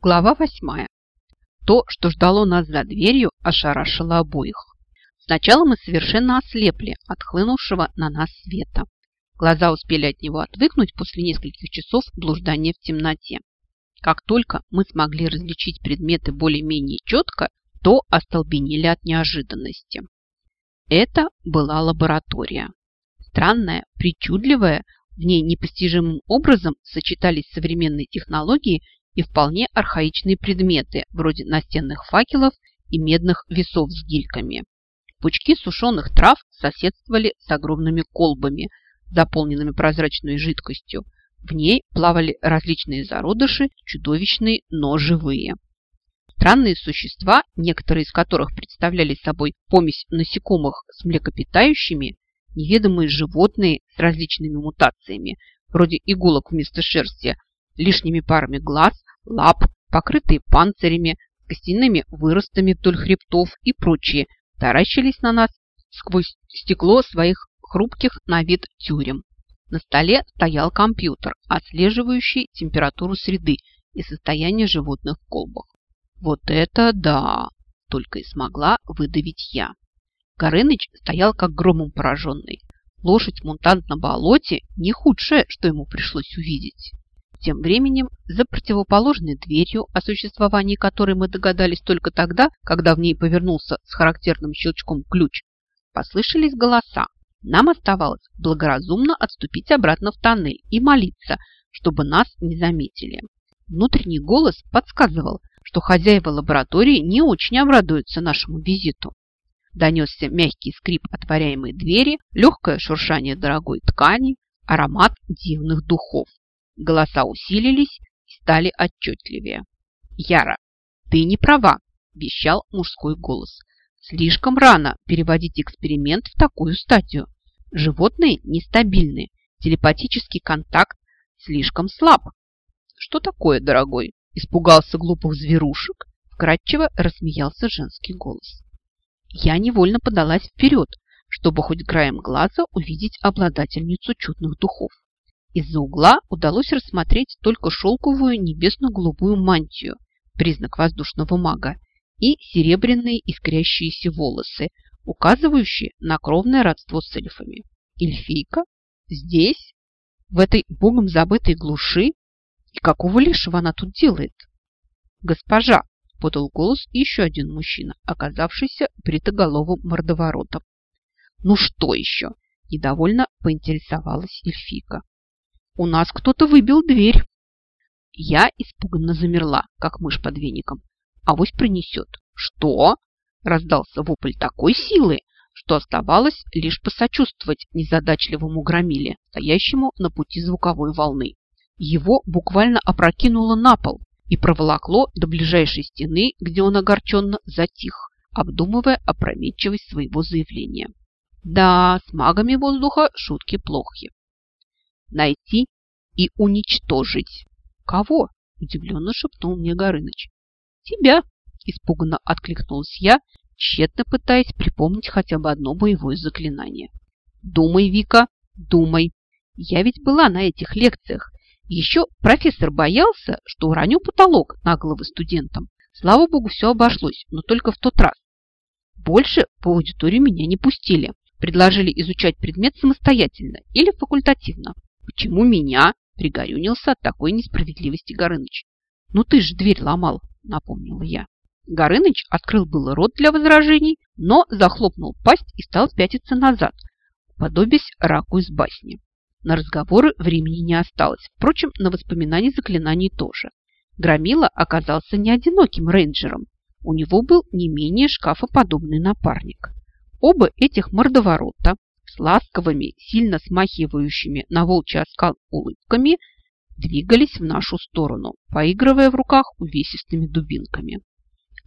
Глава восьмая. То, что ждало нас за дверью, ошарашило обоих. Сначала мы совершенно ослепли от хлынувшего на нас света. Глаза успели от него отвыкнуть после нескольких часов блуждания в темноте. Как только мы смогли различить предметы более-менее четко, то остолбенели от неожиданности. Это была лаборатория. Странная, причудливая, в ней непостижимым образом сочетались современные технологии и вполне архаичные предметы, вроде настенных факелов и медных весов с гильками. Пучки сушеных трав соседствовали с огромными колбами, заполненными прозрачной жидкостью. В ней плавали различные зародыши, чудовищные, но живые. Странные существа, некоторые из которых представляли собой помесь насекомых с млекопитающими, неведомые животные с различными мутациями, вроде иголок вместо шерсти, лишними парами глаз, лап, покрытые панцирями, костяными выростами вдоль хребтов и прочие, таращились на нас сквозь стекло своих хрупких на вид тюрем. На столе стоял компьютер, отслеживающий температуру среды и состояние животных в колбах. Вот это да! Только и смогла выдавить я. Горыныч стоял как громом пораженный. Лошадь-мутант на болоте – не худшее, что ему пришлось увидеть. Тем временем за противоположной дверью, о существовании которой мы догадались только тогда, когда в ней повернулся с характерным щелчком ключ, послышались голоса. Нам оставалось благоразумно отступить обратно в тоннель и молиться, чтобы нас не заметили. Внутренний голос подсказывал, что хозяева лаборатории не очень обрадуются нашему визиту. Донесся мягкий скрип отворяемой двери, легкое шуршание дорогой ткани, аромат дивных духов. Голоса усилились и стали отчетливее. «Яра, ты не права!» – вещал мужской голос. «Слишком рано переводить эксперимент в такую стадию. Животные нестабильны, телепатический контакт слишком слаб». «Что такое, дорогой?» – испугался глупых зверушек. Вкратчиво рассмеялся женский голос. Я невольно подалась вперед, чтобы хоть краем глаза увидеть обладательницу чудных духов. Из-за угла удалось рассмотреть только шелковую небесно-голубую мантию, признак воздушного мага, и серебряные искрящиеся волосы, указывающие на кровное родство с эльфами. Эльфийка? Здесь? В этой богом забытой глуши? И какого лишего она тут делает? Госпожа, подал голос еще один мужчина, оказавшийся бритоголовым мордоворотом. Ну что еще? Недовольно поинтересовалась эльфийка. У нас кто-то выбил дверь. Я испуганно замерла, как мышь под веником. Авось принесет. Что? Раздался вопль такой силы, что оставалось лишь посочувствовать незадачливому громиле, стоящему на пути звуковой волны. Его буквально опрокинуло на пол и проволокло до ближайшей стены, где он огорченно затих, обдумывая опрометчивость своего заявления. Да, с магами воздуха шутки плохи найти и уничтожить. Кого? Удивленно шепнул мне Горыныч. Тебя, испуганно откликнулась я, тщетно пытаясь припомнить хотя бы одно боевое заклинание. Думай, Вика, думай. Я ведь была на этих лекциях. Еще профессор боялся, что уроню потолок на головы студентам. Слава богу, все обошлось, но только в тот раз. Больше по аудиторию меня не пустили. Предложили изучать предмет самостоятельно или факультативно. Почему меня? Пригорюнился от такой несправедливости Горыныч. Ну ты же дверь ломал, напомнила я. Горыныч открыл было рот для возражений, но захлопнул пасть и стал пятиться назад, подобясь раку из басни. На разговоры времени не осталось. Впрочем, на воспоминания заклинаний тоже. Громила оказался не одиноким рейнджером. У него был не менее шкафоподобный напарник. Оба этих мордоворота с ласковыми, сильно смахивающими на волчий оскал улыбками, двигались в нашу сторону, поигрывая в руках увесистыми дубинками.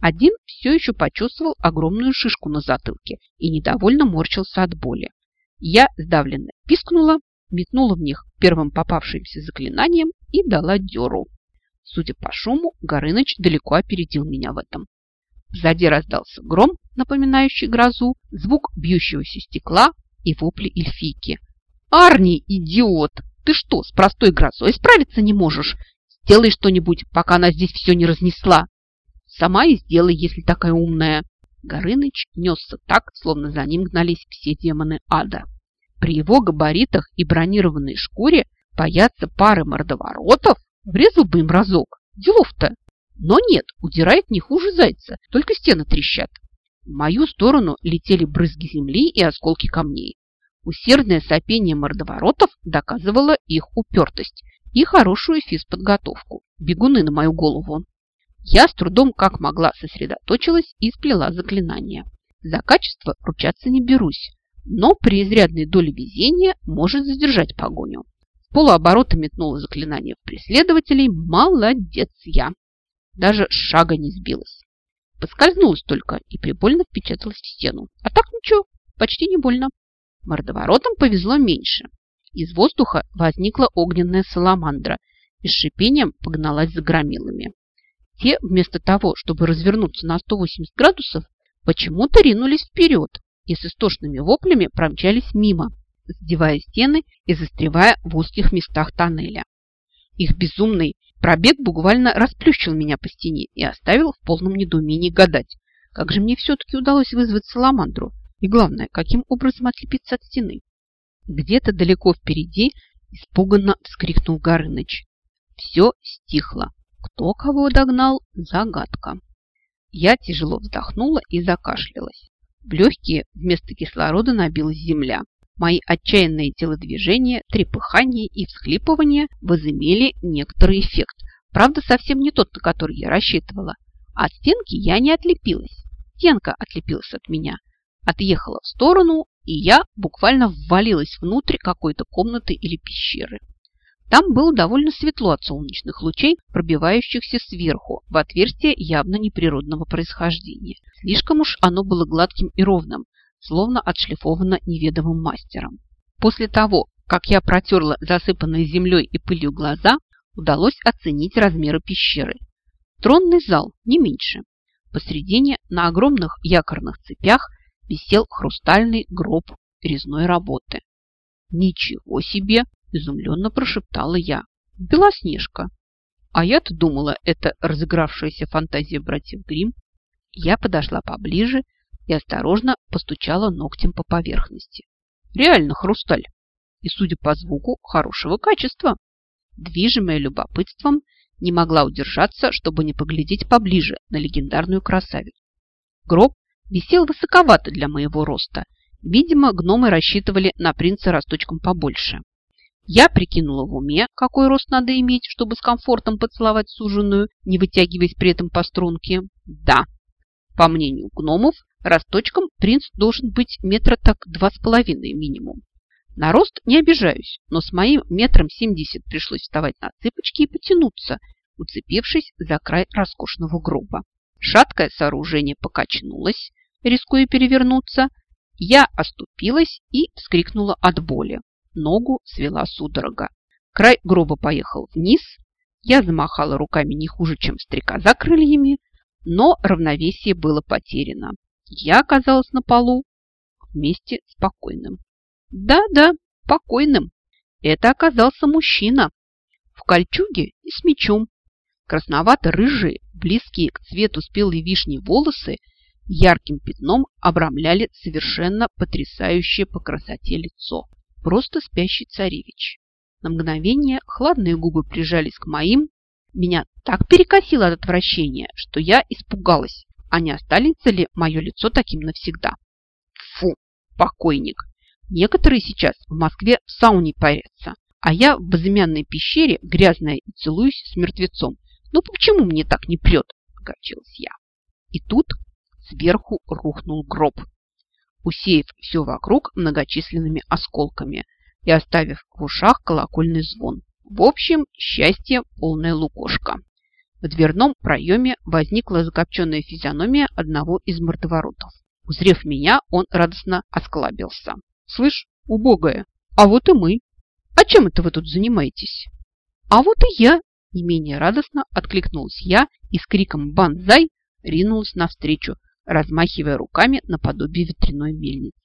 Один все еще почувствовал огромную шишку на затылке и недовольно морщился от боли. Я сдавленно пискнула, метнула в них первым попавшимся заклинанием и дала дёру. Судя по шуму, Горыныч далеко опередил меня в этом. Сзади раздался гром, напоминающий грозу, звук бьющегося стекла, и вопли эльфийки. «Арни, идиот! Ты что, с простой грозой справиться не можешь?» Сделай что-нибудь, пока она здесь все не разнесла. Сама и сделай, если такая умная. Горыныч несся так, словно за ним гнались все демоны ада. При его габаритах и бронированной шкуре бояться пары мордоворотов врезал бы им разок. Делов-то. Но нет, удирает не хуже зайца, только стены трещат. В мою сторону летели брызги земли и осколки камней. Усердное сопение мордоворотов доказывало их упертость и хорошую физподготовку. Бегуны на мою голову. Я с трудом как могла сосредоточилась и сплела заклинание. За качество ручаться не берусь, но при изрядной доле везения может задержать погоню. С полуоборота метнула заклинание в преследователей. Молодец я! Даже шага не сбилась. Поскользнулась только и прибольно впечаталась в стену. А так ничего, почти не больно. Мордоворотам повезло меньше. Из воздуха возникла огненная саламандра и с шипением погналась за громилами. Те, вместо того, чтобы развернуться на 180 градусов, почему-то ринулись вперед и с истошными воплями промчались мимо, задевая стены и застревая в узких местах тоннеля. Их безумный Пробег буквально расплющил меня по стене и оставил в полном недоумении гадать, как же мне все-таки удалось вызвать саламандру и, главное, каким образом отлепиться от стены. Где-то далеко впереди испуганно вскрикнул Горыныч. Все стихло. Кто кого догнал – загадка. Я тяжело вздохнула и закашлялась. В легкие вместо кислорода набилась земля. Мои отчаянные телодвижения, трепыхание и всхлипывания возымели некоторый эффект. Правда, совсем не тот, на который я рассчитывала. От стенки я не отлепилась. Стенка отлепилась от меня. Отъехала в сторону, и я буквально ввалилась внутрь какой-то комнаты или пещеры. Там было довольно светло от солнечных лучей, пробивающихся сверху в отверстие явно неприродного происхождения. Слишком уж оно было гладким и ровным, словно отшлифовано неведомым мастером. После того, как я протерла засыпанные землей и пылью глаза, удалось оценить размеры пещеры. Тронный зал, не меньше. Посредине на огромных якорных цепях висел хрустальный гроб резной работы. «Ничего себе!» – изумленно прошептала я. «Белоснежка!» А я-то думала, это разыгравшаяся фантазия братьев Грим. Я подошла поближе и осторожно постучала ногтем по поверхности. Реально хрусталь. И, судя по звуку, хорошего качества. Движимая любопытством, не могла удержаться, чтобы не поглядеть поближе на легендарную красавицу. Гроб висел высоковато для моего роста. Видимо, гномы рассчитывали на принца росточком побольше. Я прикинула в уме, какой рост надо иметь, чтобы с комфортом поцеловать суженую, не вытягиваясь при этом по струнке. Да, по мнению гномов, Росточком принц должен быть метра так два с половиной минимум. На рост не обижаюсь, но с моим метром семьдесят пришлось вставать на цыпочки и потянуться, уцепившись за край роскошного гроба. Шаткое сооружение покачнулось, рискуя перевернуться. Я оступилась и вскрикнула от боли. Ногу свела судорога. Край гроба поехал вниз. Я замахала руками не хуже, чем стрекоза крыльями, но равновесие было потеряно я оказалась на полу вместе с покойным. Да-да, покойным. Это оказался мужчина в кольчуге и с мечом. Красновато-рыжие, близкие к цвету спелой вишни волосы ярким пятном обрамляли совершенно потрясающее по красоте лицо. Просто спящий царевич. На мгновение хладные губы прижались к моим. Меня так перекосило от отвращения, что я испугалась, а не останется ли мое лицо таким навсегда? Фу, покойник. Некоторые сейчас в Москве в сауне парятся, а я в безымянной пещере, грязная и целуюсь с мертвецом. Ну почему мне так не прет? Огорчилась я. И тут сверху рухнул гроб, усеяв все вокруг многочисленными осколками и оставив в ушах колокольный звон. В общем, счастье полная лукошка. В дверном проеме возникла закопченная физиономия одного из мордоворотов. Узрев меня, он радостно осклабился. «Слышь, убогая, а вот и мы. А чем это вы тут занимаетесь?» «А вот и я!» Не менее радостно откликнулась я и с криком «Банзай!» ринулась навстречу, размахивая руками наподобие ветряной мельницы.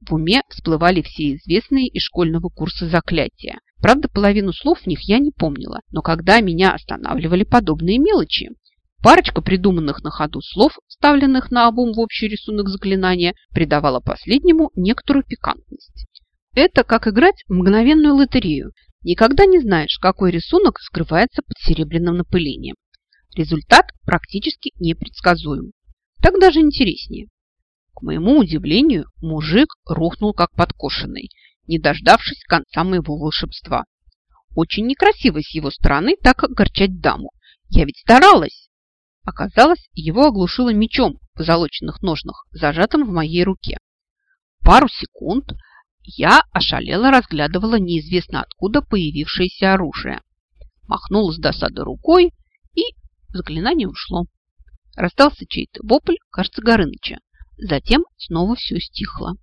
В уме всплывали все известные из школьного курса заклятия. Правда, половину слов в них я не помнила, но когда меня останавливали подобные мелочи, парочка придуманных на ходу слов, вставленных на обум в общий рисунок заклинания, придавала последнему некоторую пикантность. Это как играть в мгновенную лотерею. Никогда не знаешь, какой рисунок скрывается под серебряным напылением. Результат практически непредсказуем. Так даже интереснее. К моему удивлению, мужик рухнул как подкошенный, не дождавшись конца моего волшебства. Очень некрасиво с его стороны так огорчать даму. Я ведь старалась. Оказалось, его оглушило мечом в позолоченных ножнах, зажатым в моей руке. Пару секунд я ошалела разглядывала неизвестно откуда появившееся оружие. Махнула с досады рукой, и заклинание ушло. Раздался чей-то вопль, кажется, Горыныча. Затем снова все стихло.